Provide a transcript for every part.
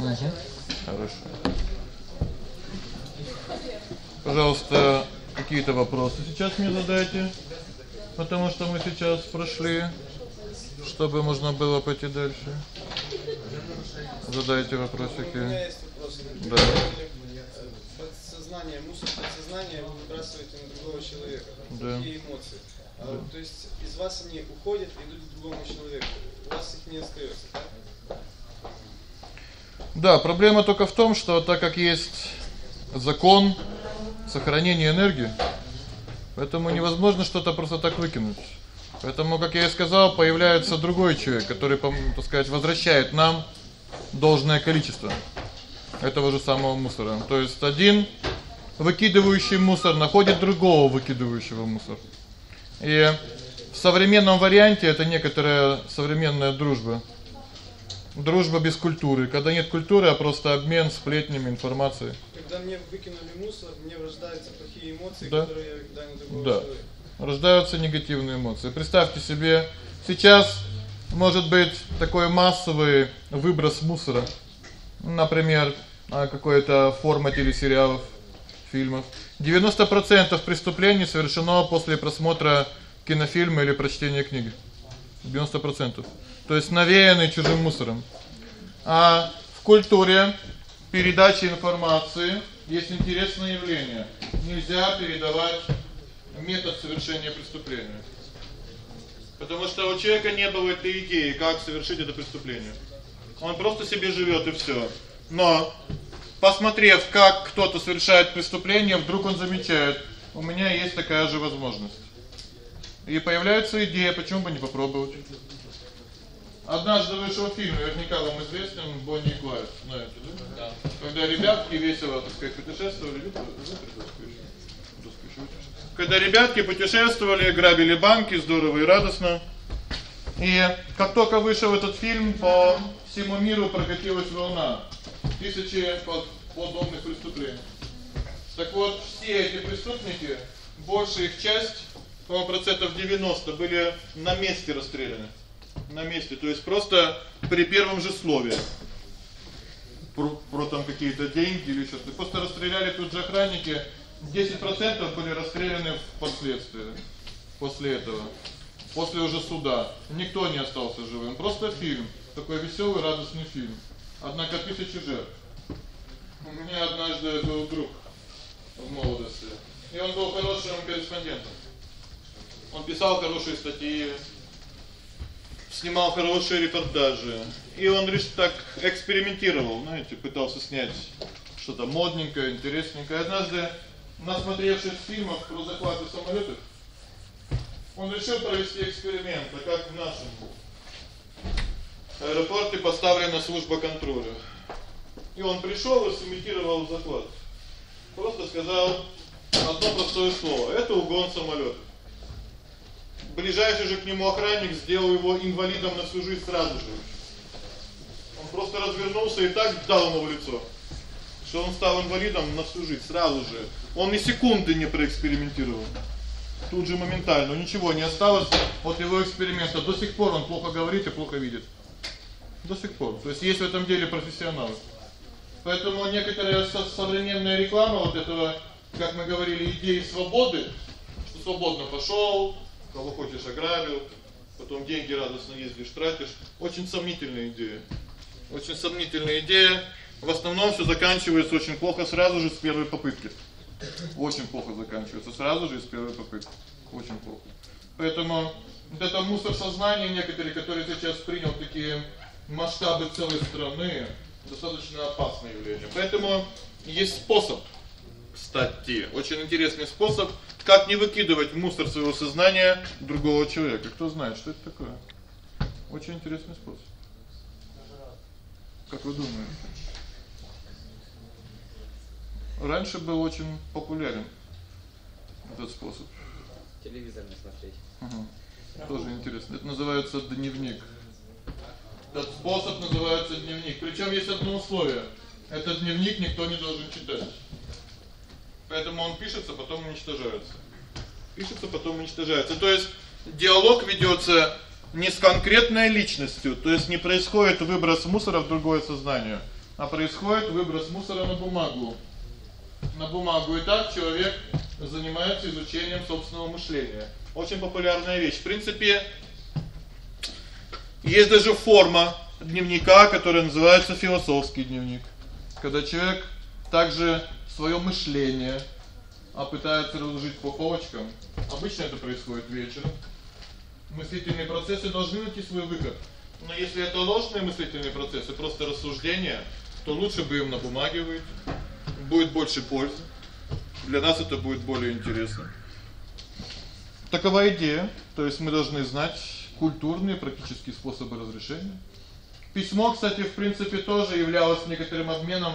Угу. Хорошо. Пожалуйста, какие-то вопросы сейчас мне задайте. Потому что мы сейчас прошли, чтобы можно было пойти дальше. Задайте вопросики. У меня есть вопрос. Да. Подсознание, мусор подсознания вы выбрасываете на другого человека. Да. Какие эмоции? А, да. То есть из вас они уходят и идут к другому человеку. У вас их не остаётся, так? Да, проблема только в том, что так как есть закон сохранения энергии, поэтому невозможно что-то просто так выкинуть. Поэтому, как я и сказал, появляется другой человек, который, так сказать, возвращает нам должное количество этого же самого мусора. То есть один выкидывающий мусор находит другого выкидывающего мусор. И в современном варианте это некоторая современная дружба. Дружба без культуры, когда нет культуры, а просто обмен сплетнями, информацией. Когда мне выкинули мусор, мне рождаются плохие эмоции, да? которые я кидаю на другого да. человека. Рождаются негативные эмоции. Представьте себе, сейчас может быть такой массовый выброс мусора. Например, а, какой-то форма телесериалов, фильмов. 90% преступлений совершено после просмотра кинофильма или прочтения книги. 90%. То есть навеяны чужим мусором. А в культуре передачи информации есть интересное явление. Нельзя передавать метод совершения преступления. Потому что у человека не было этой идеи, как совершить это преступление. Он просто себе живёт и всё. Но посмотрев, как кто-то совершает преступление, вдруг он замечает: у меня есть такая же возможность. И появляется идея, почему бы не попробовать. Однажды вышел фильм, наверняка вам известен, Бонни и Клайд, знаете, да? Да. Когда ребятки весело, так сказать, путешествовали, когда ребятки путешествовали, грабили банки, здорово и радостно. И как только вышел этот фильм, по всему миру прокатилась волна тысячи подобных преступлений. Так вот, все эти преступники, большая их часть, по процентов 90 были на месте расстреляны. На месте, то есть просто при первом же слове. Про, про там какие-то деньги или что-то. Просто расстреляли тут же охранники, 10% были расстреляны впоследствии после этого. После уже суда. Никто не остался живым. Просто фильм, такой веселый, радостный фильм. Однако тысячи жертв. У меня однажды был друг в молодости, и он был хорошим корреспондентом. Он писал хорошие статьи, снимал хорошие репортажи. И он лишь так экспериментировал, знаете, пытался снять что-то модненькое, интересненькое. Однажды, насмотревшись фильмов про захваты самолётов, он решил провести эксперимент, а как в нашем аэропорте поставлена служба контроля. И он пришёл и сымитировал захват. Просто сказал одно простое слово это угон самолёта. Ближайший же к нему охранник сделал его инвалидом на всю жизнь сразу же. Он просто развернулся и так дал ему в лицо, что он стал инвалидом на всю жизнь сразу же. Он ни секунды не проэкспериментировал. Тут же моментально, ничего не осталось от его эксперимента. До сих пор он плохо говорит и плохо видит. До сих пор. То есть есть в этом деле профессионалы. Поэтому некоторая современная реклама вот этого, как мы говорили, идеи свободы, что свободно пошёл, кого хочешь ограбил, потом деньги радостно ездишь, тратишь. Очень сомнительная идея. Очень сомнительная идея. В основном всё заканчивается очень плохо сразу же с первой попытки. Очень плохо заканчивается сразу же с первой попытки. Очень плохо. Поэтому вот это мусор сознания некоторые, которые сейчас принял такие масштабы целой страны, достаточно опасное явление. Поэтому есть способ, кстати, очень интересный способ, как не выкидывать в мусор своего сознания другого человека. Кто знает, что это такое? Очень интересный способ. Как вы думаете? Раньше был очень популярен этот способ. Телевизор не смотреть. Угу. Тоже интересно. Это называется дневник. Этот способ называется дневник. Причём есть одно условие. Этот дневник никто не должен читать. Поэтому он пишется, потом уничтожается. Пишется, потом уничтожается. То есть диалог ведётся не с конкретной личностью, то есть не происходит выброс мусора в другое сознание, а происходит выброс мусора на бумагу. На бумагу и так человек занимается изучением собственного мышления. Очень популярная вещь. В принципе, есть даже форма дневника, которая называется философский дневник. Когда человек также своё мышление а пытается разложить по полочкам. Обычно это происходит вечером. Мыслительные процессы должны найти свой выход. Но если это ложные мыслительные процессы, просто рассуждения, то лучше бы им на бумаге выйти. Будет больше пользы. Для нас это будет более интересно. Такова идея. То есть мы должны знать культурные практические способы разрешения. Письмо, кстати, в принципе тоже являлось некоторым обменом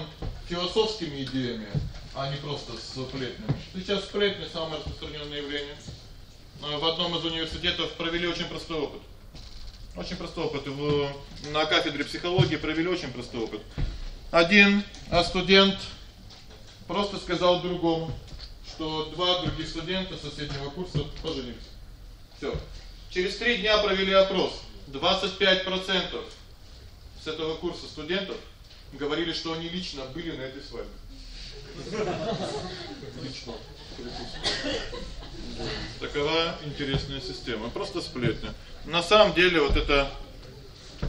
философскими идеями, а не просто сплетнями. Сейчас сплетни самое распространённое явление. А в одном из университетов провели очень простой опыт. Очень простой опыт. В на кафедре психологии провели очень простой опыт. Один студент просто сказал другому, что два других студента соседнего курса поженились. Всё. Через 3 дня провели опрос. 25% с этого курса студентов говорили, что они лично были на этой свадьбе. Лично. Такова интересная система, просто сплетня. На самом деле вот это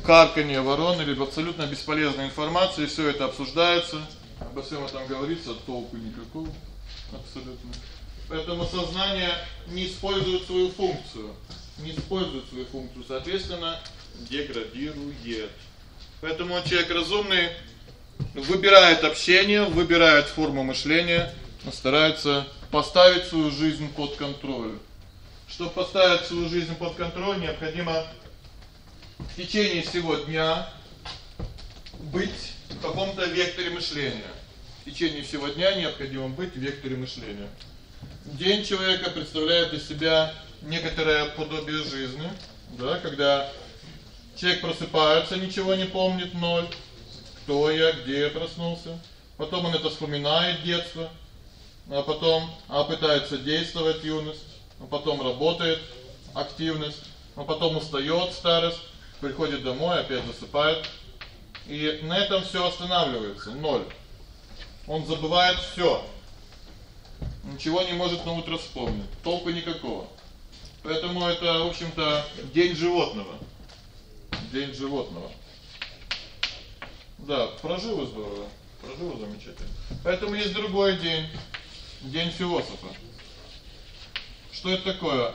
карканье ворон или абсолютно бесполезная информация, и всё это обсуждается, обо всем этом говорится, толку никакого абсолютно. Поэтому сознание не использует свою функцию, не использует свою функцию, соответственно, деградирует. Поэтому человек разумный выбирает общение, выбирает форму мышления, старается поставить свою жизнь под контроль. Чтобы поставить свою жизнь под контроль, необходимо в течение всего дня быть в каком-то векторе мышления. В течение всего дня необходимо быть в векторе мышления. День человека представляет из себя некоторое подобие жизни, да, когда человек просыпается, ничего не помнит, ноль. Кто я, где я проснулся? Потом он это вспоминает детство, а потом а пытается действовать юность, а потом работает активность, а потом устаёт старость, приходит домой, опять засыпает. И на этом всё останавливается, ноль. Он забывает всё. Ничего не может на утро вспомнить, толку никакого. Поэтому это, в общем-то, день животного. День животного. Да, прожил здорово. Прожил замечательно. Поэтому есть другой день. День философа. Что это такое?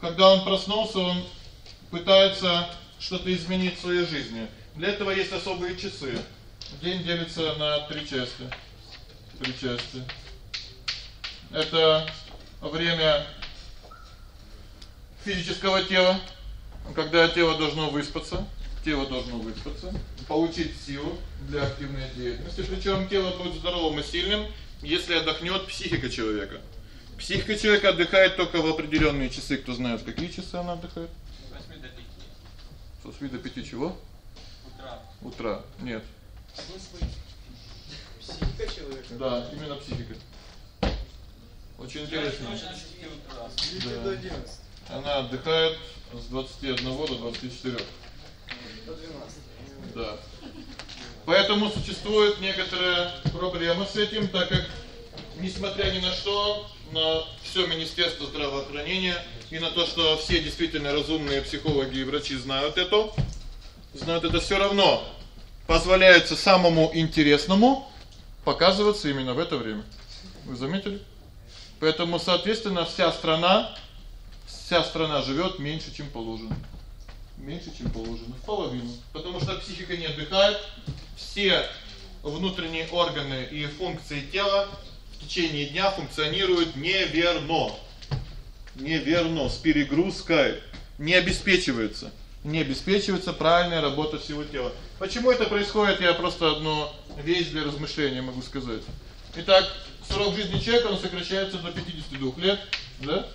Когда он проснулся, он пытается что-то изменить в своей жизни. Для этого есть особые часы. День делится на три части. Три части. Это время физического тела, когда тело должно выспаться, тело должно выспаться, получить силу для активной деятельности. Причём тело будет здоровым и сильным, если отдохнёт психика человека. Психика человека отдыхает только в определённые часы. Кто знает, в какие часы она отдыхает? С 8 до 5. С 8 до 5 чего? Утра. Утра. Нет. Психика человека. Да, именно психика. Очень интересно. Ночью до 6 утра. С 9 Да. До 11. Она отдыхает с 21 до 24. До 12. Да. Поэтому существует некоторая проблема с этим, так как несмотря ни на что, на всё министерство здравоохранения и на то, что все действительно разумные психологи и врачи знают это, знают это всё равно позволяется самому интересному показываться именно в это время. Вы заметили? Поэтому, соответственно, вся страна вся страна живёт меньше, чем положено. Меньше, чем положено, в половину. Потому что психика не отдыхает. Все внутренние органы и функции тела в течение дня функционируют неверно. Неверно, с перегрузкой не обеспечивается. Не обеспечивается правильная работа всего тела. Почему это происходит? Я просто одну вещь для размышления могу сказать. Итак, срок жизни человека он сокращается до 52 лет, да?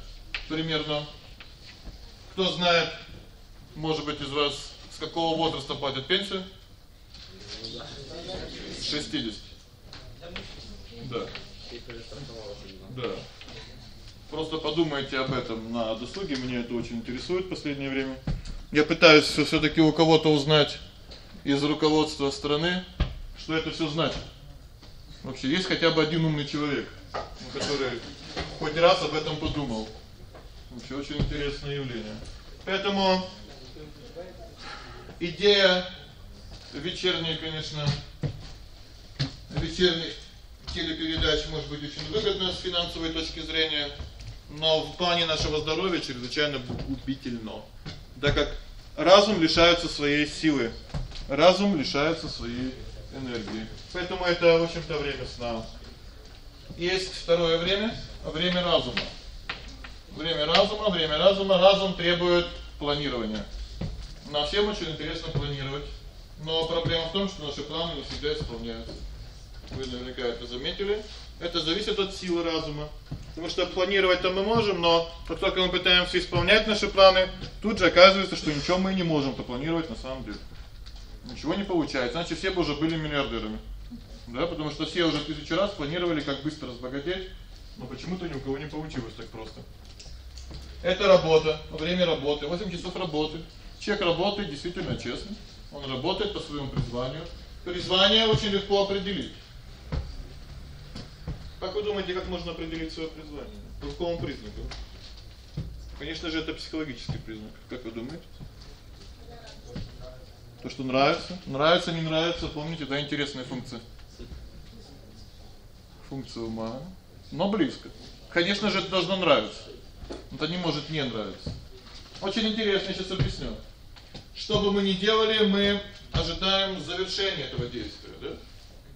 Примерно. Кто знает, может быть, из вас с какого возраста платят пенсию? С 60. Да. Да. Просто подумайте об этом на досуге, меня это очень интересует в последнее время. Я пытаюсь всё-таки у кого-то узнать из руководства страны, Что это всё значит? Вообще есть хотя бы один умный человек, который хоть раз об этом подумал. Вообще очень интересное явление. Поэтому идея вечерняя, конечно, вечерних телепередач может быть очень выгодна с финансовой точки зрения, но в плане нашего здоровья чрезвычайно губительно. Так как разум лишается своей силы. Разум лишается своей энергии. Поэтому это, в общем-то, время сна. Есть второе время время разума. Время разума, время разума, разум требует планирования. Нам всем очень интересно планировать. Но проблема в том, что наши планы не всегда исполняются. Вы наверняка это заметили. Это зависит от силы разума. Потому что планировать-то мы можем, но как только мы пытаемся исполнять наши планы, тут же оказывается, что ничего мы не можем планировать на самом деле. Ничего не получается. Значит, все бы уже были миллиардерами. Да, потому что все уже тысячу раз планировали, как быстро разбогатеть, но почему-то ни у кого не получилось так просто. Это работа, время работы, 8 часов работы. Человек работает действительно честно. Он работает по своему призванию. Призвание очень легко определить. Как вы думаете, как можно определить своё призвание? По какому признаку? Конечно же, это психологический признак. Как вы думаете? То, что нравится, нравится, не нравится, помните, да, интересная функция. Функция ума, но близко. Конечно же, это должно нравиться. Это не может не нравиться. Очень интересно, сейчас объясню. Что бы мы ни делали, мы ожидаем завершения этого действия, да?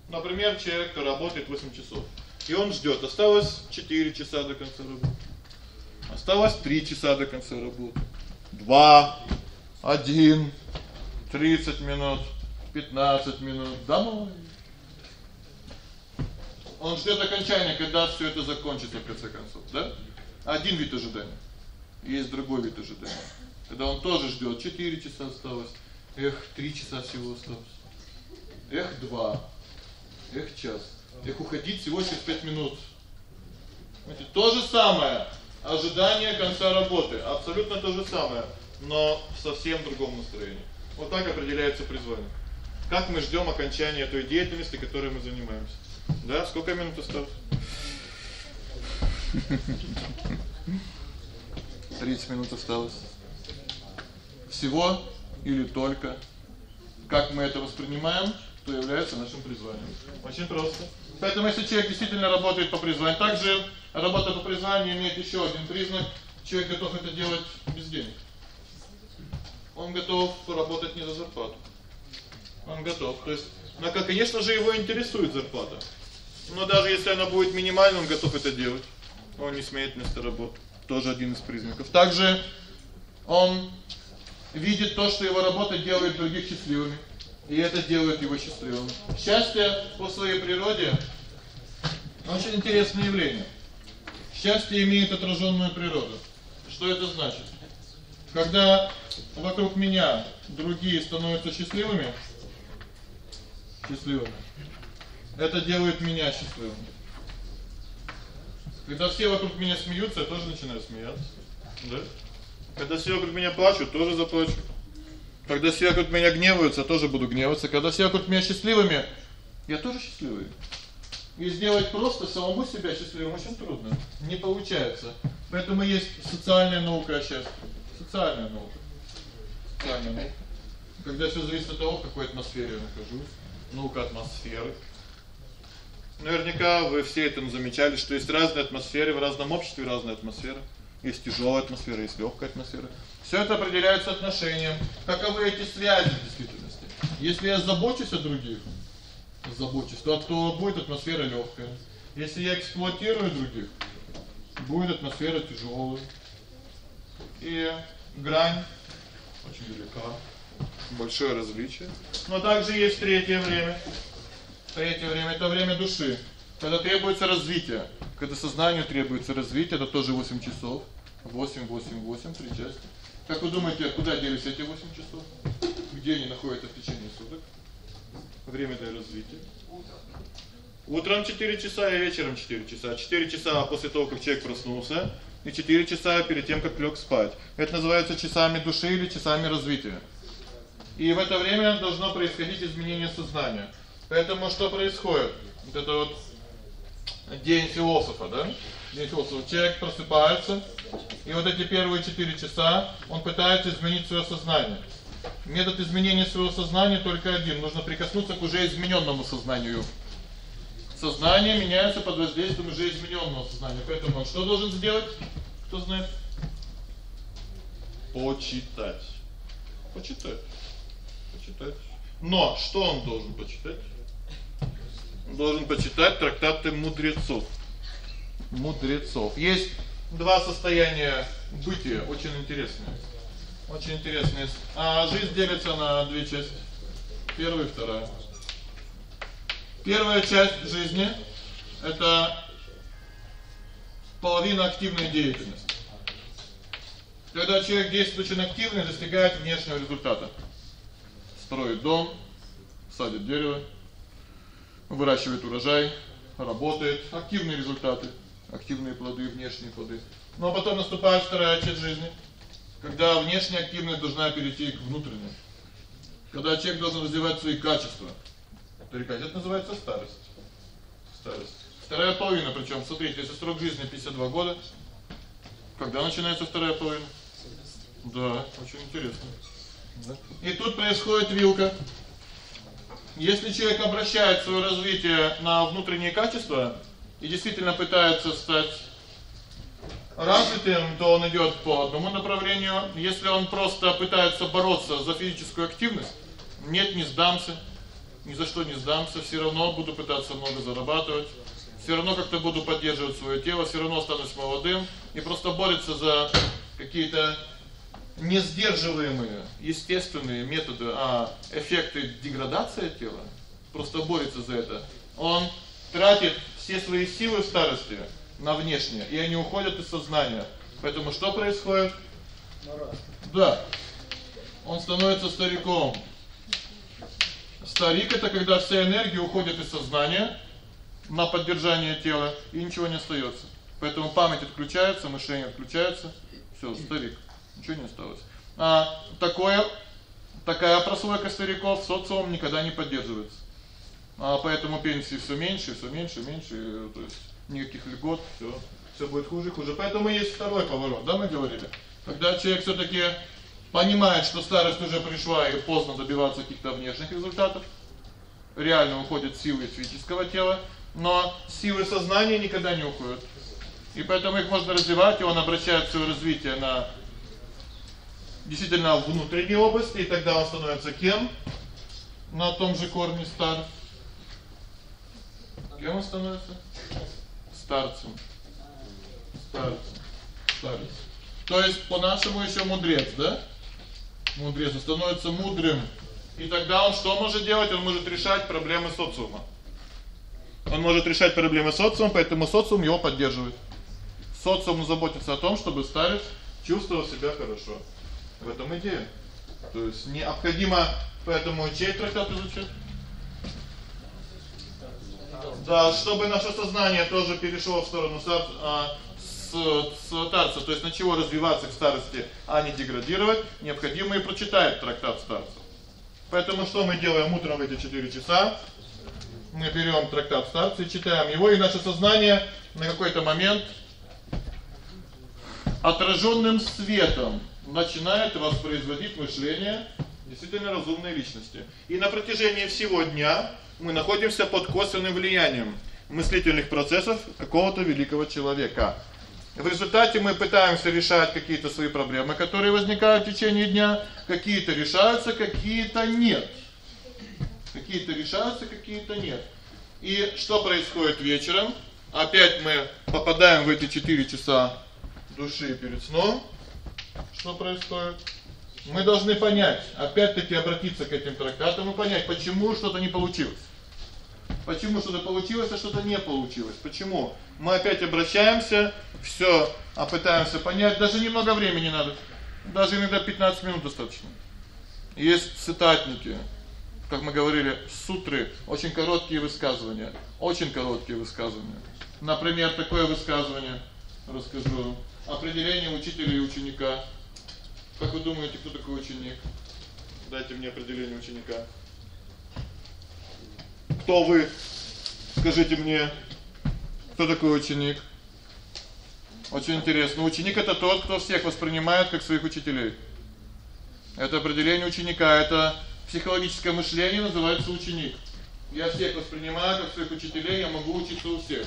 Например, человек работает 8 часов. И он ждёт. Осталось 4 часа до конца работы. Осталось 3 часа до конца работы. 2 1 30 минут, 15 минут. Домой. Он ждёт окончания, когда всё это закончится в конце концов, да? Один вид ожидания. Есть другой вид ожидания. Когда он тоже ждёт, 4 часа осталось. Эх, 3 часа всего осталось. Эх, 2. Эх, час. Эх, уходить всего через 5 минут. Это то же самое. Ожидание конца работы, абсолютно то же самое, но в совсем другом настроении. Вот так определяется призвание. Как мы ждём окончания той деятельности, которой мы занимаемся. Да, сколько минут осталось? 30 минут осталось. Всего или только как мы это воспринимаем, то является нашим призванием. Очень просто. Поэтому если человек действительно работает по призванию, также работа по призванию имеет ещё один признак: человек готов это делать без денег. Он готов работать не за зарплату. Он готов. То есть, как, конечно же, его интересует зарплата. Но даже если она будет минимальной, он готов это делать. Он не смеет вместо работы. Тоже один из признаков. Также он видит то, что его работа делает других счастливыми. И это делает его счастливым. Счастье по своей природе очень интересное явление. Счастье имеет отражённую природу. Что это значит? Когда вокруг меня другие становятся счастливыми, счастливыми. Это делает меня счастливым. Когда все вокруг меня смеются, я тоже начинаю смеяться. Да? Когда все вокруг меня плачут, тоже заплачу. Когда все вокруг меня гневаются, тоже буду гневаться. Когда все вокруг меня счастливыми, я тоже счастливый. И сделать просто самому себя счастливым очень трудно. Не получается. Поэтому есть социальная наука о счастье. Социальная наука. Социальная наука. Когда всё зависит от того, в какой атмосфере я нахожусь. Наука атмосферы. Наверняка вы все это замечали, что есть разные атмосферы в разном обществе, разная атмосфера. Есть тяжёлая атмосфера, есть лёгкая атмосфера. Всё это определяется отношением. Каковы эти связи в действительности? Если я забочусь о других, забочусь, то того будет атмосфера лёгкая. Если я эксплуатирую других, будет атмосфера тяжёлая. И грань очень велика. Большое различие. Но также есть третье время. Третье время это время души. Когда требуется развитие. Когда сознанию требуется развитие, это тоже 8 часов. 8 8 8 три части. Как вы думаете, куда делись эти 8 часов? Где они находятся в течение суток? Время для развития. Утром 4 часа и вечером 4 часа. 4 часа после того, как человек проснулся, и 4 часа перед тем, как лёг спать. Это называется часами души или часами развития. И в это время должно происходить изменение сознания. Поэтому что происходит? Вот это вот день философа, да? День философа. Человек просыпается, и вот эти первые 4 часа он пытается изменить своё сознание. Метод изменения своего сознания только один: нужно прикоснуться к уже изменённому сознанию. Сознание меняется под воздействием уже изменённого сознания. Поэтому он что должен сделать? Кто знает? Почитать. Почитать. Почитать. Но что он должен почитать? Должен почитать трактаты мудрецов. Мудрецов. Есть два состояния бытия очень интересные. Очень интересные. А жизнь делится на две части. Первая и вторая. Первая часть жизни это половина активной деятельности. Когда человек действует очень активно достигает внешнего результата. Строит дом, садит дерево, выращивает урожай, работает, активные результаты, активные плоды, внешние плоды. Но потом наступает вторая часть жизни, когда внешняя активность должна перейти к внутренней. Когда человек должен развивать свои качества. Это называется старость. Старость. Вторая половина, причём, смотрите, если срок жизни 52 года, когда начинается вторая половина? Да, очень интересно. Да. И тут происходит вилка. Если человек обращает своё развитие на внутренние качества и действительно пытается стать развитым, то он идёт по одному направлению. Если он просто пытается бороться за физическую активность, нет, не сдамся. Ни за что не сдамся, всё равно буду пытаться много зарабатывать. Всё равно как-то буду поддерживать своё тело, всё равно останусь молодым и просто борется за какие-то не сдерживаемые естественные методы, а эффекты деградации тела, просто борется за это. Он тратит все свои силы в старости на внешнее, и они уходят из сознания. Поэтому что происходит? Да. Он становится стариком. Старик это когда вся энергия уходит из сознания на поддержание тела и ничего не остаётся. Поэтому память отключается, мышление отключается. Всё, старик. Ничего не осталось. А такое такая прослойка стариков социум никогда не поддерживается. А поэтому пенсии всё меньше, всё меньше, меньше, то есть никаких льгот, всё всё будет хуже хуже. Поэтому есть второй поворот, да, мы говорили. Когда человек всё-таки понимает, что старость уже пришла и поздно добиваться каких-то внешних результатов, реально уходят силы физического тела, но силы сознания никогда не уходят. И поэтому их можно развивать, и он обращает своё развитие на действительно внутренней области, и тогда он становится кем? На том же корне стар. Кем он становится? Старцем. Старцем. Старец. То есть по-нашему ещё мудрец, да? Мудрец становится мудрым. И тогда он что может делать? Он может решать проблемы социума. Он может решать проблемы социума, поэтому социум его поддерживает. Социум заботится о том, чтобы старец чувствовал себя хорошо. В этом идея. То есть необходимо поэтому чей трактат изучать? Да, чтобы наше сознание тоже перешло в сторону а, с старца, то есть на чего развиваться к старости, а не деградировать, необходимо и прочитать трактат старца. Поэтому что мы делаем утром в эти 4 часа? Мы берём трактат старца и читаем его, и наше сознание на какой-то момент отражённым светом начинает воспроизводить мышление действительно разумной личности. И на протяжении всего дня мы находимся под косвенным влиянием мыслительных процессов какого-то великого человека. В результате мы пытаемся решать какие-то свои проблемы, которые возникают в течение дня, какие-то решаются, какие-то нет. Какие-то решаются, какие-то нет. И что происходит вечером? Опять мы попадаем в эти 4 часа души перед сном. Что происходит? Мы должны понять, опять-таки обратиться к этим трактатам и понять, почему что-то не получилось. Почему что-то получилось, а что-то не получилось? Почему? Мы опять обращаемся, всё, а пытаемся понять, даже немного времени надо. Даже иногда 15 минут достаточно. Есть цитатники, как мы говорили, сутры, очень короткие высказывания, очень короткие высказывания. Например, такое высказывание расскажу. Определение учителя и ученика. Как вы думаете, кто такой ученик? Дайте мне определение ученика. Кто вы? Скажите мне, кто такой ученик? Очень интересно. Ученик это тот, кто всех воспринимает как своих учителей. Это определение ученика, это психологическое мышление называется ученик. Я всех воспринимаю как своих учителей, я могу учиться у всех.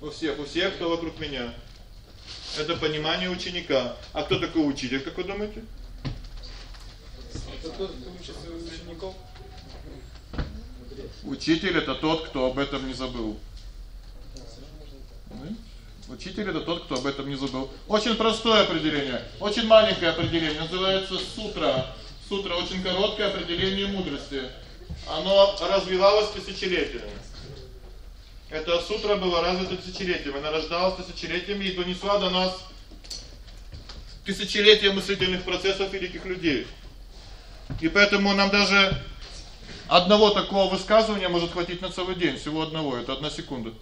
У всех, у всех, кто вокруг меня. Это понимание ученика. А кто такой учитель, как вы думаете? Это тот, кто учит своих учеников. Учитель это тот, кто об этом не забыл. Учитель это тот, кто об этом не забыл. Очень простое определение, очень маленькое определение, называется сутра. Сутра очень короткое определение мудрости. Оно развивалось тысячелетиями. Эта сутра была развита тысячелетиями, она рождалась тысячелетиями и донесла до нас тысячелетия мыслительных процессов великих людей. И поэтому нам даже одного такого высказывания может хватить на целый день, всего одного, это одна секунда.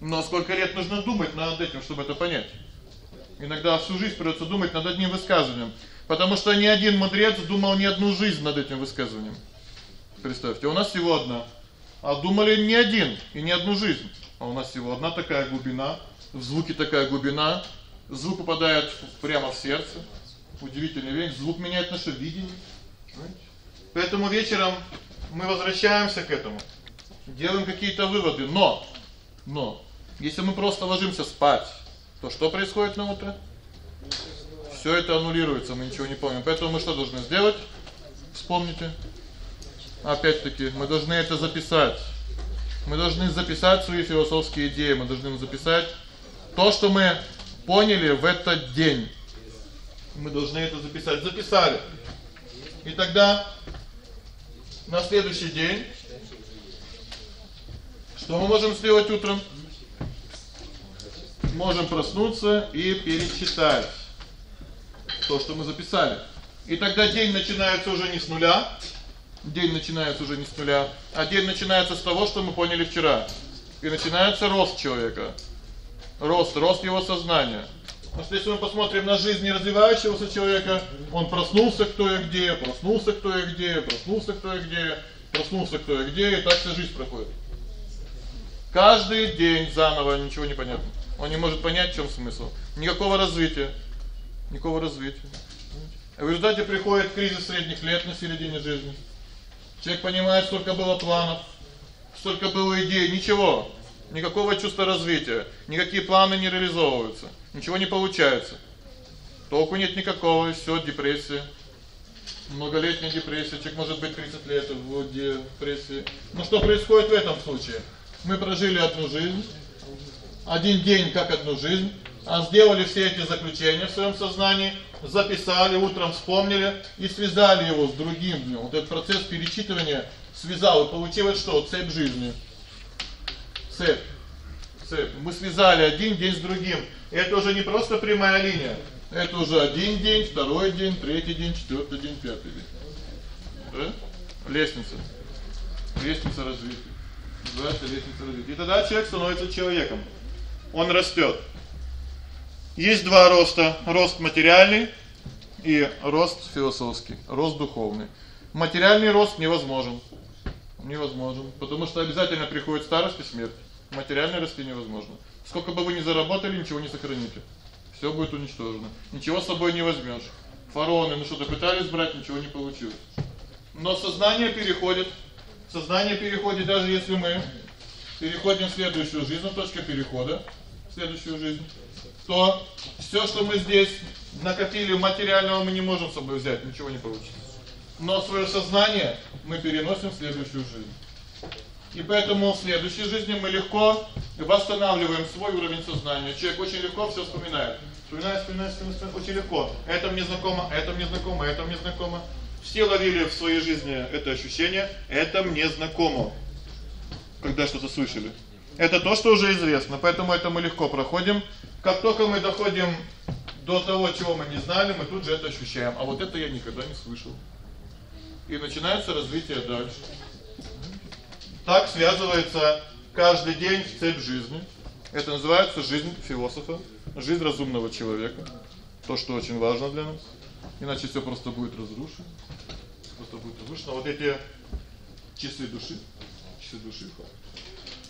Но сколько лет нужно думать над этим, чтобы это понять? Иногда всю жизнь придётся думать над одним высказыванием, потому что ни один мудрец думал не одну жизнь над этим высказыванием. Представьте, у нас всего одна. А думали не один и не одну жизнь. А у нас всего одна такая глубина, в звуке такая глубина, звук попадает прямо в сердце. Удивительная вещь, звук меняет наше видение. Понимаете? Поэтому вечером мы возвращаемся к этому. Делаем какие-то выводы, но но если мы просто ложимся спать, то что происходит на утро? Всё это аннулируется, мы ничего не помним. Поэтому мы что должны сделать? Вспомните. Опять-таки, мы должны это записать. Мы должны записать свои философские идеи, мы должны записать то, что мы поняли в этот день. Мы должны это записать. Записали. И тогда на следующий день что мы можем сделать утром? Можем проснуться и перечитать то, что мы записали. И тогда день начинается уже не с нуля. День начинается уже не с нуля, а день начинается с того, что мы поняли вчера. И начинается рост человека. Рост, рост его сознания. Если мы посмотрим на жизнь развивающегося человека, он проснулся кто и где, проснулся кто и где, проснулся кто и где, проснулся кто и где, и так вся жизнь проходит. Каждый день заново, ничего не понятно. Он не может понять, в чём смысл. Никакого развития. Никакого развития. В результате приходит кризис средних лет на середине жизни. Человек понимает, сколько было планов, сколько было идей, ничего. Никакого чувства развития, никакие планы не реализовываются, ничего не получается. Толку нет никакого, всё депрессия. Многолетняя депрессия, человек может быть 30 лет в депрессии. Но что происходит в этом случае? Мы прожили одну жизнь, один день как одну жизнь, сделали все эти заключения в своем сознании, записали, утром вспомнили и связали его с другим днем. Вот этот процесс перечитывания связал и получилось что? Цепь жизни. Цепь. Цепь. Мы связали один день с другим. И это уже не просто прямая линия. Это уже один день, второй день, третий день, четвертый день, пятый день. Да? Лестница. Лестница развития называется лестница развития. И тогда человек становится человеком. Он растёт. Есть два роста: рост материальный и рост философский, рост духовный. Материальный рост невозможен. Невозможен, потому что обязательно приходит старость и смерть. Материально расти невозможно. Сколько бы вы ни заработали, ничего не сохраните. Всё будет уничтожено. Ничего с собой не возьмёшь. Фараоны, ну что-то пытались брать, ничего не получилось. Но сознание переходит Сознание переходит даже если мы переходим в следующую жизнь, точка перехода в следующую жизнь, то всё, что мы здесь накопили материального, мы не можем с собой взять, ничего не получится. Но своё сознание мы переносим в следующую жизнь. И поэтому в следующей жизни мы легко восстанавливаем свой уровень сознания. Человек очень легко всё вспоминает. Вспоминает, вспоминает, вспоминает очень легко. Это мне знакомо, это мне знакомо, это мне знакомо. Все ловили в своей жизни это ощущение, это мне знакомо. Когда что-то слышали. Это то, что уже известно, поэтому это мы легко проходим. Как только мы доходим до того, чего мы не знали, мы тут же это ощущаем. А вот это я никогда не слышал. И начинается развитие дальше. Так связывается каждый день в цепь жизни. Это называется жизнь философа, жизнь разумного человека. То, что очень важно для нас. Иначе всё просто будет разрушено. Просто будет разрушено. Вот эти часы души, часы души входят.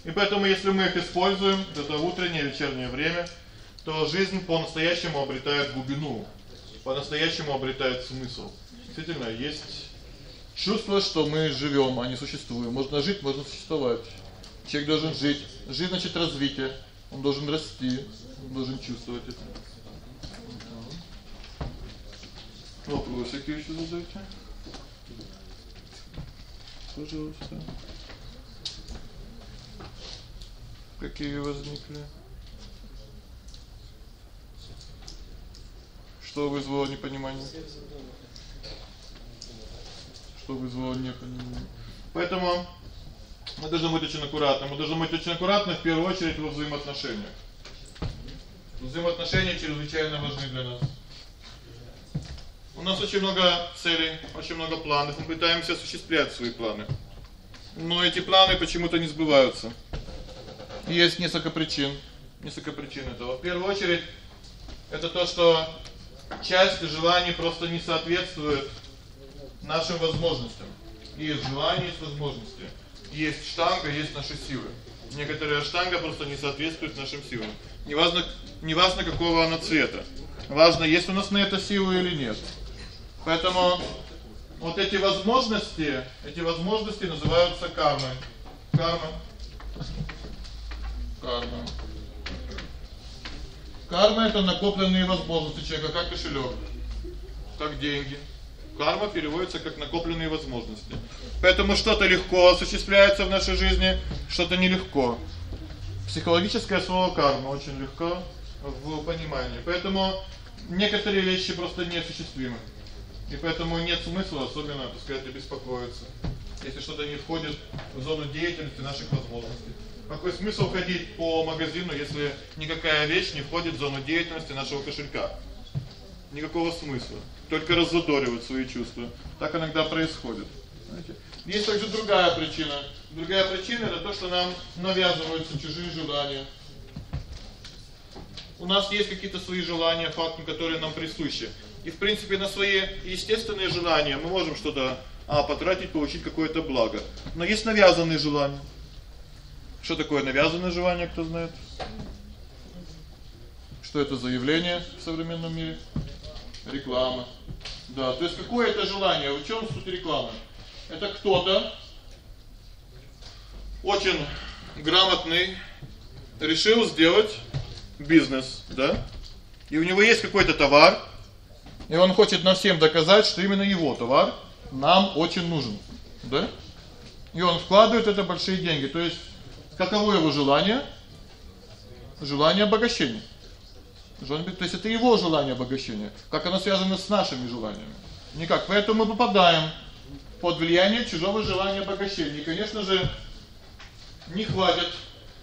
И поэтому если мы их используем, это утреннее, вечернее время, то жизнь по-настоящему обретает глубину, по-настоящему обретает смысл. Действительно, есть чувство, что мы живём, а не существуем. Можно жить, можно существовать. Человек должен жить. Жизнь значит развитие. Он должен расти, он должен чувствовать это. Вопросы какие ещё задайте? Пожалуйста. Какие возникли? Что вызвало непонимание? Что вызвало непонимание? Поэтому мы должны быть очень аккуратны. Мы должны быть очень аккуратны в первую очередь во взаимоотношениях. Взаимоотношения чрезвычайно важны для нас. У нас очень много целей, очень много планов. Мы пытаемся осуществлять свои планы. Но эти планы почему-то не сбываются. Есть несколько причин. Несколько причин этого. В первую очередь это то, что часть желаний просто не соответствует нашим возможностям. Есть желания, есть возможности. Есть штанга, есть наши силы. Некоторая штанга просто не соответствует нашим силам. Неважно, неважно какого она цвета. Важно, есть у нас на это силы или нет. Поэтому вот эти возможности, эти возможности называются кармой. Карма. Карма. Карма это накопленные возможности человека, как кошелек, как деньги. Карма переводится как накопленные возможности. Поэтому что-то легко осуществляется в нашей жизни, что-то нелегко. Психологическое слово карма очень легко в понимании. Поэтому некоторые вещи просто неосуществимы. И поэтому нет смысла особенно, так сказать, беспокоиться, если что-то не входит в зону деятельности наших возможностей. Какой смысл ходить по магазину, если никакая вещь не входит в зону деятельности нашего кошелька? Никакого смысла. Только раззадоривать свои чувства. Так иногда происходит. Знаете? Есть также другая причина. Другая причина это то, что нам навязываются чужие желания. У нас есть какие-то свои желания, факты, которые нам присущи. И в принципе на свои естественные желания мы можем что-то а потратить, получить какое-то благо. Но есть навязанные желания. Что такое навязанное желание, кто знает? Что это за явление в современном мире? Реклама. Да, то есть какое это желание? В чём суть рекламы? Это кто-то очень грамотный решил сделать бизнес, да? И у него есть какой-то товар, и он хочет нам всем доказать, что именно его товар нам очень нужен, да? И он вкладывает это большие деньги. То есть каково его желание? Желание обогащения. Желание, то есть это его желание обогащения. Как оно связано с нашими желаниями? Никак. Поэтому мы попадаем под влияние чужого желания обогащения. И, конечно же, не хватит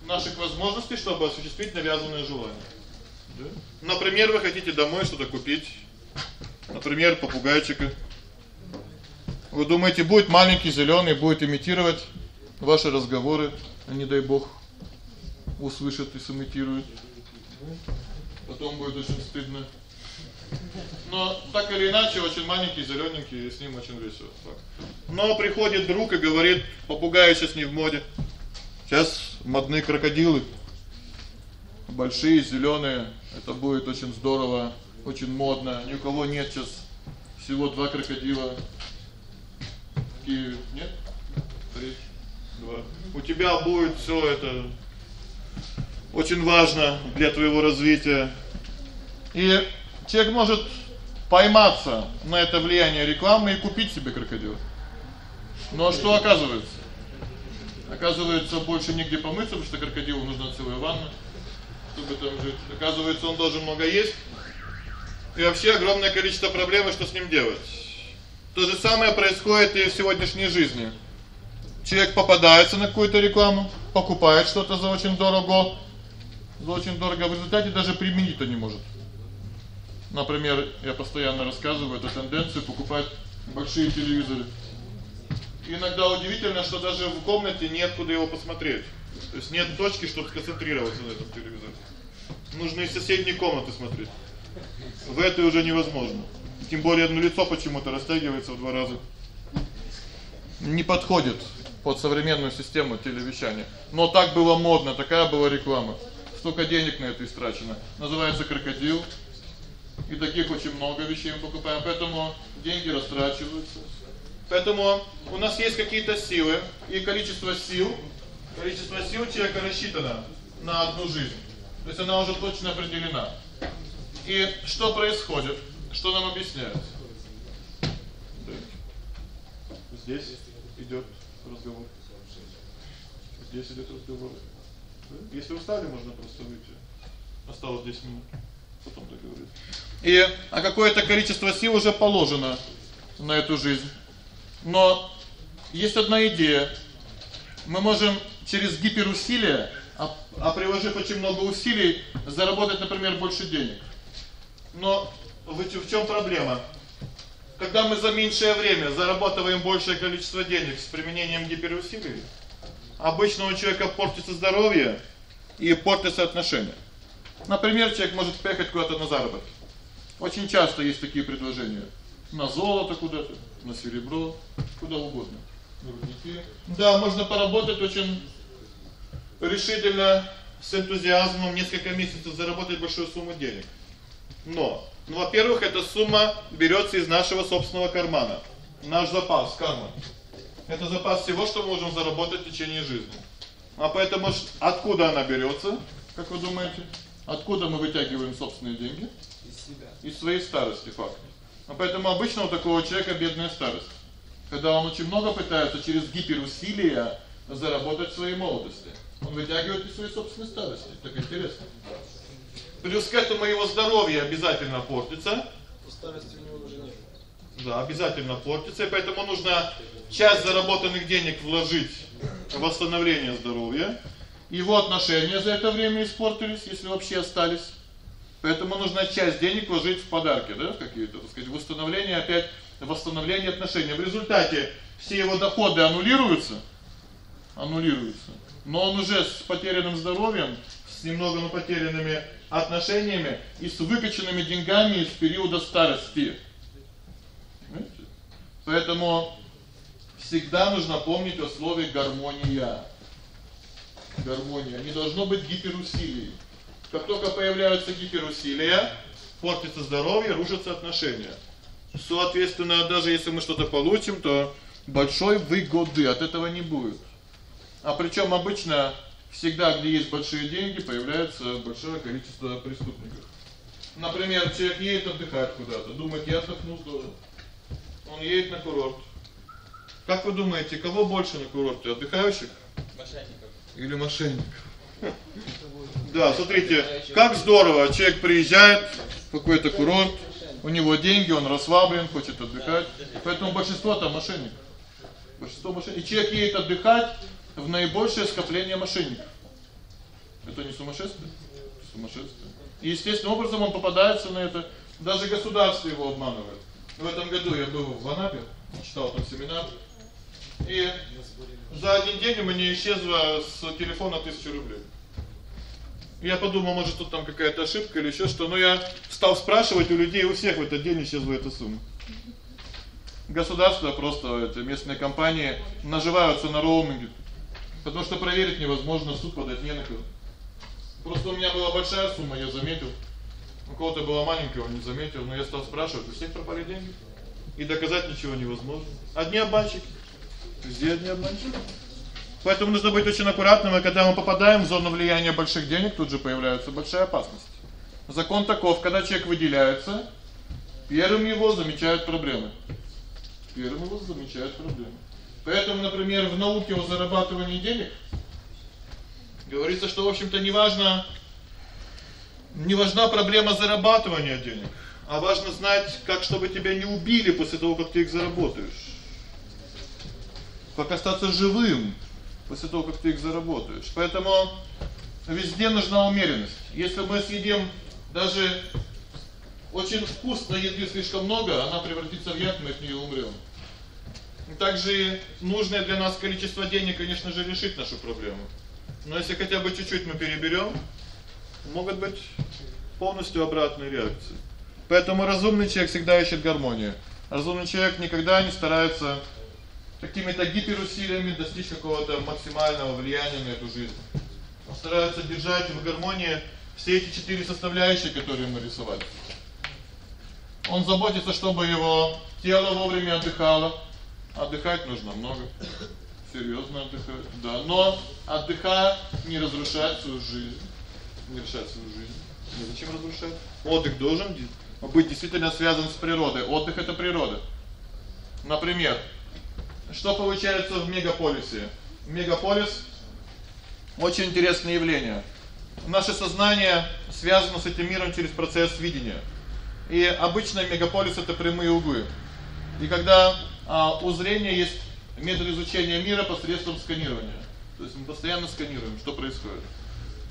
наших возможностей, чтобы осуществить навязанное желание. Да? Например, вы хотите домой что-то купить, Например, попугайчика. Вы думаете, будет маленький зелёный, будет имитировать ваши разговоры, не дай бог услышит и сымитирует. Потом будет очень стыдно. Но так или иначе, очень маленький, зелёненький, с ним очень весело. Но приходит друг и говорит: "Попугаи сейчас не в моде. Сейчас модные крокодилы. Большие, зелёные. Это будет очень здорово очень модно. Ни у кого нет сейчас всего два крокодила. Такие нет? Три, У тебя будет всё это очень важно для твоего развития. И человек может пойматься на это влияние рекламы и купить себе крокодила. Но что оказывается? Оказывается, больше нигде помыться, потому что крокодилу нужна целая ванна, чтобы там жить. Оказывается, он должен много есть. И вообще огромное количество проблем, что с ним делать. То же самое происходит и в сегодняшней жизни. Человек попадается на какую-то рекламу, покупает что-то за очень дорого, за очень дорого, в результате даже применить-то не может. Например, я постоянно рассказываю эту тенденцию покупать большие телевизоры. И иногда удивительно, что даже в комнате нет куда его посмотреть. То есть нет точки, чтобы сконцентрироваться на этом телевизоре. Нужно из соседней комнаты смотреть. В этой уже невозможно. Тем более одно лицо почему-то растягивается в два раза. Не подходит. Под современную систему телевещания. Но так было модно, такая была реклама. Столько денег на это истрачено. Называется крокодил. И таких очень много вещей мы покупаем, поэтому деньги растрачиваются. Поэтому у нас есть какие-то силы, и количество сил, количество сил человека рассчитано на одну жизнь. То есть она уже точно определена. И что происходит? Что нам объясняют? Здесь идёт разговор. Здесь идёт разговор. Если устали, можно просто выйти. Осталось 10 минут. Потом договорим. И а какое-то количество сил уже положено на эту жизнь. Но есть одна идея. Мы можем через гиперусилие, а, а приложив очень много усилий, заработать, например, больше денег. Но в, в чём проблема? Когда мы за меньшее время зарабатываем большее количество денег с применением гиперусилий, обычно у человека портится здоровье и портятся отношения. Например, человек может поехать куда-то на заработки. Очень часто есть такие предложения. На золото куда-то, на серебро, куда угодно. Да, можно поработать очень решительно, с энтузиазмом несколько месяцев заработать большую сумму денег. Но ну, во-первых, эта сумма берётся из нашего собственного кармана. Наш запас, карман. Это запас всего, что мы можем заработать в течение жизни. А поэтому откуда она берётся? Как вы думаете? Откуда мы вытягиваем собственные деньги? Из себя. Из своей старости, факт. А поэтому обычно у такого человека бедная старость. Когда он очень много пытается через гиперусилия заработать в своей молодости. Он вытягивает из своей собственной старости. Так интересно. Плюс к этому его здоровье обязательно портится. И старости у него уже нет. Да, обязательно портится, и поэтому нужно часть заработанных денег вложить в восстановление здоровья. Его отношения за это время испортились, если вообще остались. Поэтому нужно часть денег вложить в подарки, да, какие-то, так сказать, восстановление опять восстановление отношений. В результате все его доходы аннулируются. Аннулируются. Но он уже с потерянным здоровьем, с немного но потерянными отношениями и с выкачанными деньгами из периода старости. Понимаете? Поэтому всегда нужно помнить о слове гармония. Гармония. Не должно быть гиперусилий. Как только появляются гиперусилия, портится здоровье, рушатся отношения. Соответственно, даже если мы что-то получим, то большой выгоды от этого не будет. А причём обычно Всегда, где есть большие деньги, появляется большое количество преступников. Например, человек едет отдыхать куда-то, думает: "Я отдохну здорово". Он едет на курорт. Как вы думаете, кого больше на курорте, отдыхающих? Мошенников. Или мошенников? Да, смотрите, как здорово, человек приезжает в какой-то курорт, у него деньги, он расслаблен, хочет отдыхать. Поэтому большинство там мошенников. Большинство мошенников. И человек едет отдыхать, в наибольшее скопление мошенников. Это не сумасшествие? Сумасшествие. И естественным образом он попадается на это, даже государство его обманывает. В этом году я был в Анапе, читал там семинар. И за один день у меня исчезло с телефона 1000 рублей. Я подумал, может, тут там какая-то ошибка или ещё что, но я стал спрашивать у людей, у всех в этот день исчезла эта сумма. Государство просто эти местные компании наживаются на роуминге. Потому что проверить невозможно, суд подать не на кого. Просто у меня была большая сумма, я заметил. У кого-то была маленькая, он не заметил, но я стал спрашивать, у всех пропали деньги. И доказать ничего невозможно. Одни обманщики. Везде одни обманщики. Поэтому нужно быть очень аккуратным, и когда мы попадаем в зону влияния больших денег, тут же появляется большая опасность. Закон таков, когда человек выделяется, первым его замечают проблемы. Первым его замечают проблемы. Поэтому, например, в науке о зарабатывании денег говорится, что в общем-то не важно не важна проблема зарабатывания денег, а важно знать, как чтобы тебя не убили после того, как ты их заработаешь. Как остаться живым после того, как ты их заработаешь. Поэтому везде нужна умеренность. Если мы съедим даже очень вкусно еды слишком много, она превратится в яд, мы от неё умрём. Также нужное для нас количество денег, конечно же, решит нашу проблему. Но если хотя бы чуть-чуть мы переберём, могут быть полностью обратные реакции. Поэтому разумный человек всегда ищет гармонию. Разумный человек никогда не старается какими-то гиперусилиями достичь какого-то максимального влияния на эту жизнь. Он старается держать в гармонии все эти четыре составляющие, которые мы рисовали. Он заботится, чтобы его тело вовремя отдыхало. Отдыхать нужно много. Серьёзно отдыхать. Да, но отдыхая не разрушать свою жизнь. Не разрушать свою жизнь. Не зачем разрушать? Отдых должен быть действительно связан с природой. Отдых это природа. Например, что получается в мегаполисе? Мегаполис очень интересное явление. Наше сознание связано с этим миром через процесс видения. И обычно мегаполис это прямые углы. И когда а, у зрения есть метод изучения мира посредством сканирования. То есть мы постоянно сканируем, что происходит.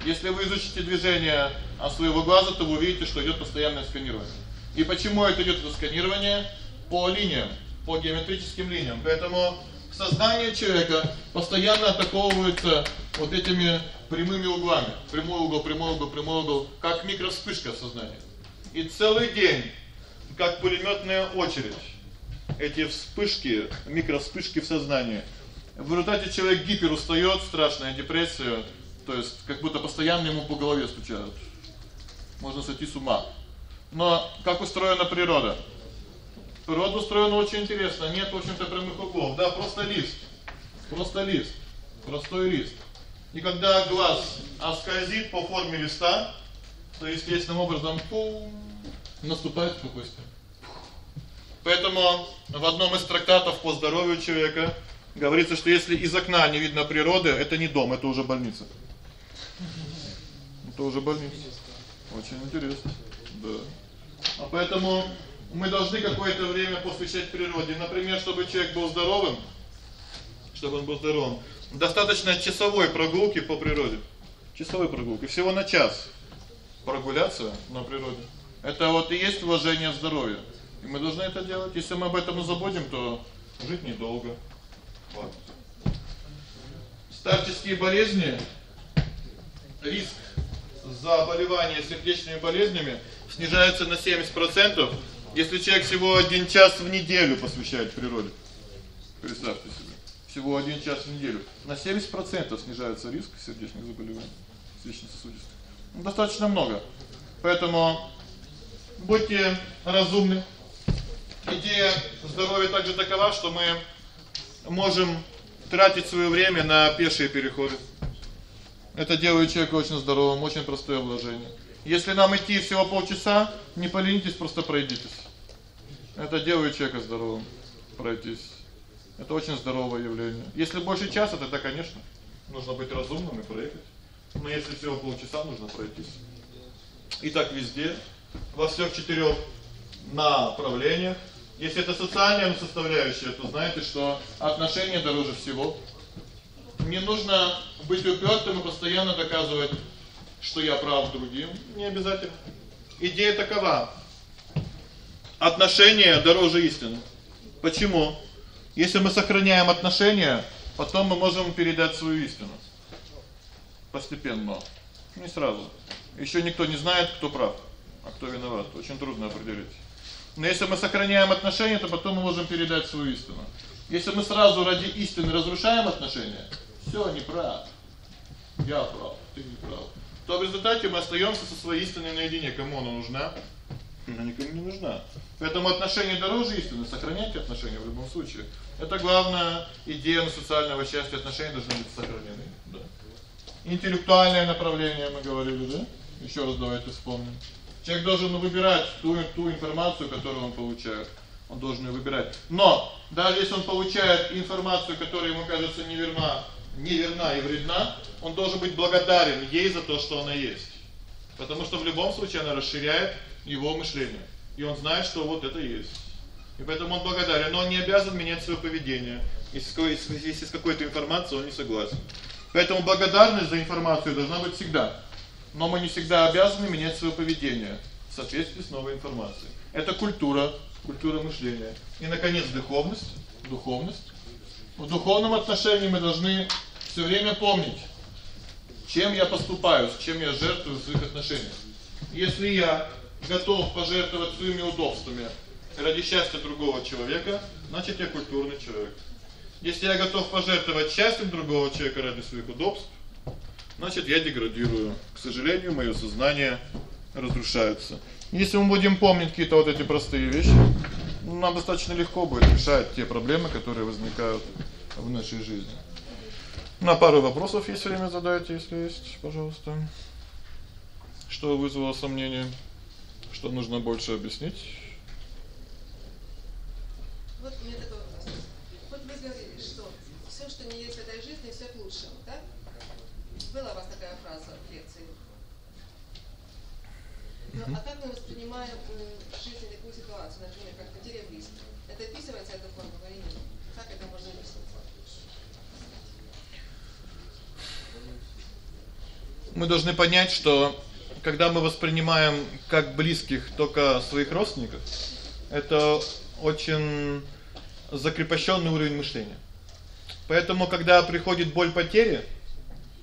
Если вы изучите движение своего глаза, то вы увидите, что идёт постоянное сканирование. И почему это идёт это сканирование? По линиям, по геометрическим линиям. Поэтому сознание человека постоянно атаковывается вот этими прямыми углами. Прямой угол, прямой угол, прямой угол, как микровспышка в сознании. И целый день, как пулемётная очередь, эти вспышки, микровспышки в сознании. В результате человек гиперустаёт, страшная депрессия, то есть как будто постоянно ему по голове стучат. Можно сойти с ума. Но как устроена природа? Природа устроена очень интересно. Нет, в общем-то, прямых углов. Да, просто лист. Просто лист. Простой лист. И когда глаз скользит по форме листа, то естественным образом пум, наступает спокойствие. Поэтому в одном из трактатов по здоровью человека говорится, что если из окна не видно природы, это не дом, это уже больница. Это уже больница. Очень интересно. Да. А поэтому мы должны какое-то время посвящать природе. Например, чтобы человек был здоровым, чтобы он был здоровым, достаточно часовой прогулки по природе. Часовой прогулки всего на час прогуляться на природе. Это вот и есть уважение здоровью. И мы должны это делать. Если мы об этом забудем, то жить недолго. Вот. Старческие болезни риск заболевания сердечными болезнями снижается на 70%, если человек всего 1 час в неделю посвящает природе. Представьте себе. Всего 1 час в неделю. На 70% снижается риск сердечных заболеваний, сердечно-сосудистых. Ну, достаточно много. Поэтому будьте разумны. Идея здоровья также такова, что мы можем тратить своё время на пешие переходы. Это делает человека очень здоровым, очень простое вложение. Если нам идти всего полчаса, не поленитесь, просто пройдитесь. Это делает человека здоровым. Пройтись. Это очень здоровое явление. Если больше часа, тогда, конечно, нужно быть разумным и проехать. Но если всего полчаса, нужно пройтись. И так везде, во всех четырёх направлениях. Если это социальная составляющая, то знаете, что отношения дороже всего. Не нужно быть упёртым и постоянно доказывать, что я прав другим, не обязательно. Идея такова: отношения дороже истины. Почему? Если мы сохраняем отношения, потом мы можем передать свою истину. Постепенно, не сразу. Ещё никто не знает, кто прав, а кто виноват. Очень трудно определить. Но если мы сохраняем отношения, то потом мы можем передать свою истину. Если мы сразу ради истины разрушаем отношения, всё, не прав. Я прав, ты не прав. То в результате мы остаёмся со своей истиной наедине. Кому она нужна? Она никому не нужна. Поэтому отношения дороже истины, сохраняйте отношения в любом случае. Это главная идея социального счастья, отношения должны быть сохранены, да. Интеллектуальное направление мы говорили, да? Ещё раз давайте вспомним. Человек должен выбирать ту ту информацию, которую он получает. Он должен её выбирать. Но даже если он получает информацию, которая ему кажется неверна, неверна и вредна, он должен быть благодарен ей за то, что она есть. Потому что в любом случае она расширяет его мышление. И он знает, что вот это есть. И поэтому он благодарен, но он не обязан менять своё поведение, если с какой-то информацией он не согласен. Поэтому благодарность за информацию должна быть всегда. Но мы не всегда обязаны менять своё поведение в соответствии с новой информацией. Это культура, культура мышления. И наконец духовность, духовность. В духовном отношении мы должны всё время помнить, чем я поступаю, с чем я жертвую в своих отношениях. Если я готов пожертвовать своими удобствами ради счастья другого человека, значит я культурный человек. Если я готов пожертвовать счастьем другого человека ради своих удобств, значит, я деградирую. К сожалению, моё сознание разрушается. Если мы будем помнить какие-то вот эти простые вещи, нам достаточно легко будет решать те проблемы, которые возникают в нашей жизни. На пару вопросов есть время задать, если есть, пожалуйста. Что вызвало сомнения? Что нужно больше объяснить? Вот меня такой вопрос. Вот вы говорили, что всё, что не есть в этой жизни, всё к лучшему, да? Была у вас такая фраза в лекции. Ну, а как мы воспринимаем в жизни такую ситуацию, например, как потеря близких? Это вписывается эта форма или нет? Как это можно объяснить? Мы должны понять, что когда мы воспринимаем как близких только своих родственников, это очень закрепощённый уровень мышления. Поэтому когда приходит боль потери,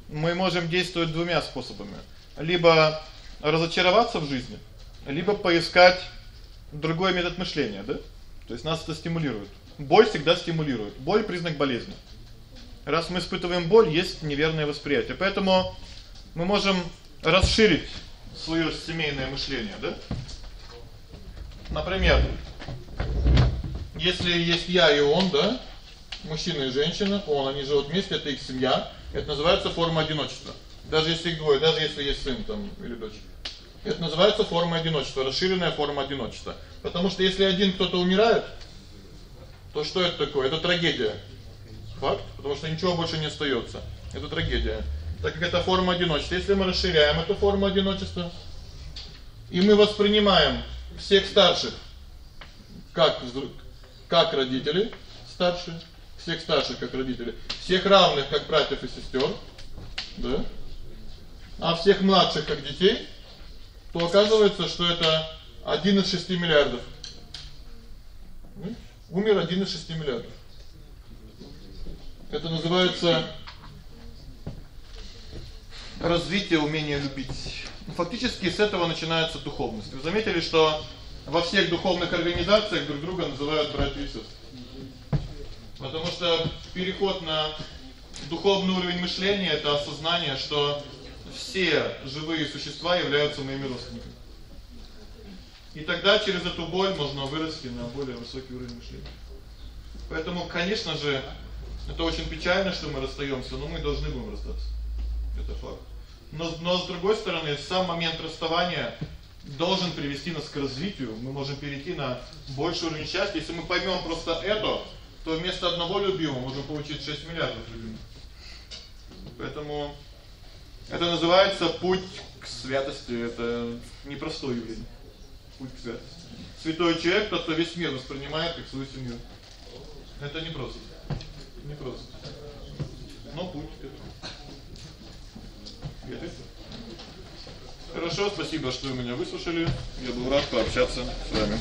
мы можем действовать двумя способами: либо разочароваться в жизни, либо поискать другой метод мышления, да? То есть нас это стимулирует. Боль всегда стимулирует. Боль признак болезни. Раз мы испытываем боль, есть неверное восприятие. Поэтому мы можем расширить своё семейное мышление, да? Например, если есть я и он, да? Мужчина и женщина, он, они живут вместе, это их семья. Это называется форма одиночества. Даже если их двое, даже если есть сын там или дочь. Это называется форма одиночества, расширенная форма одиночества. Потому что если один кто-то умирает, то что это такое? Это трагедия. Факт, потому что ничего больше не остаётся. Это трагедия. Так как это форма одиночества, если мы расширяем эту форму одиночества, и мы воспринимаем всех старших как как родители старшие, всех старших как родители, всех равных как братьев и сестер, да? А всех младших как детей, то оказывается, что это 1 из 6 миллиардов. Умер 1 из 6 миллиардов. Это называется развитие умения любить. Ну, фактически с этого начинается духовность. Вы заметили, что во всех духовных организациях друг друга называют братья и сестры. Потому что переход на духовный уровень мышления это осознание, что все живые существа являются моими родственниками. И тогда через эту боль можно вырасти на более высокий уровень мышления. Поэтому, конечно же, это очень печально, что мы расстаёмся, но мы должны будем расстаться. Это факт. Но но с другой стороны, сам момент расставания должен привести нас к развитию. Мы можем перейти на больший уровень счастья, если мы поймём просто это, то вместо одного любимого можем получить 6 миллиардов любимых. Поэтому это называется путь к святости. Это непростое явление. Путь к святости. Святой человек, тот, кто весь мир воспринимает как свою семью. Это не просто. Не просто. Но путь к этому. Хорошо, спасибо, что вы меня выслушали. Я был рад пообщаться с вами.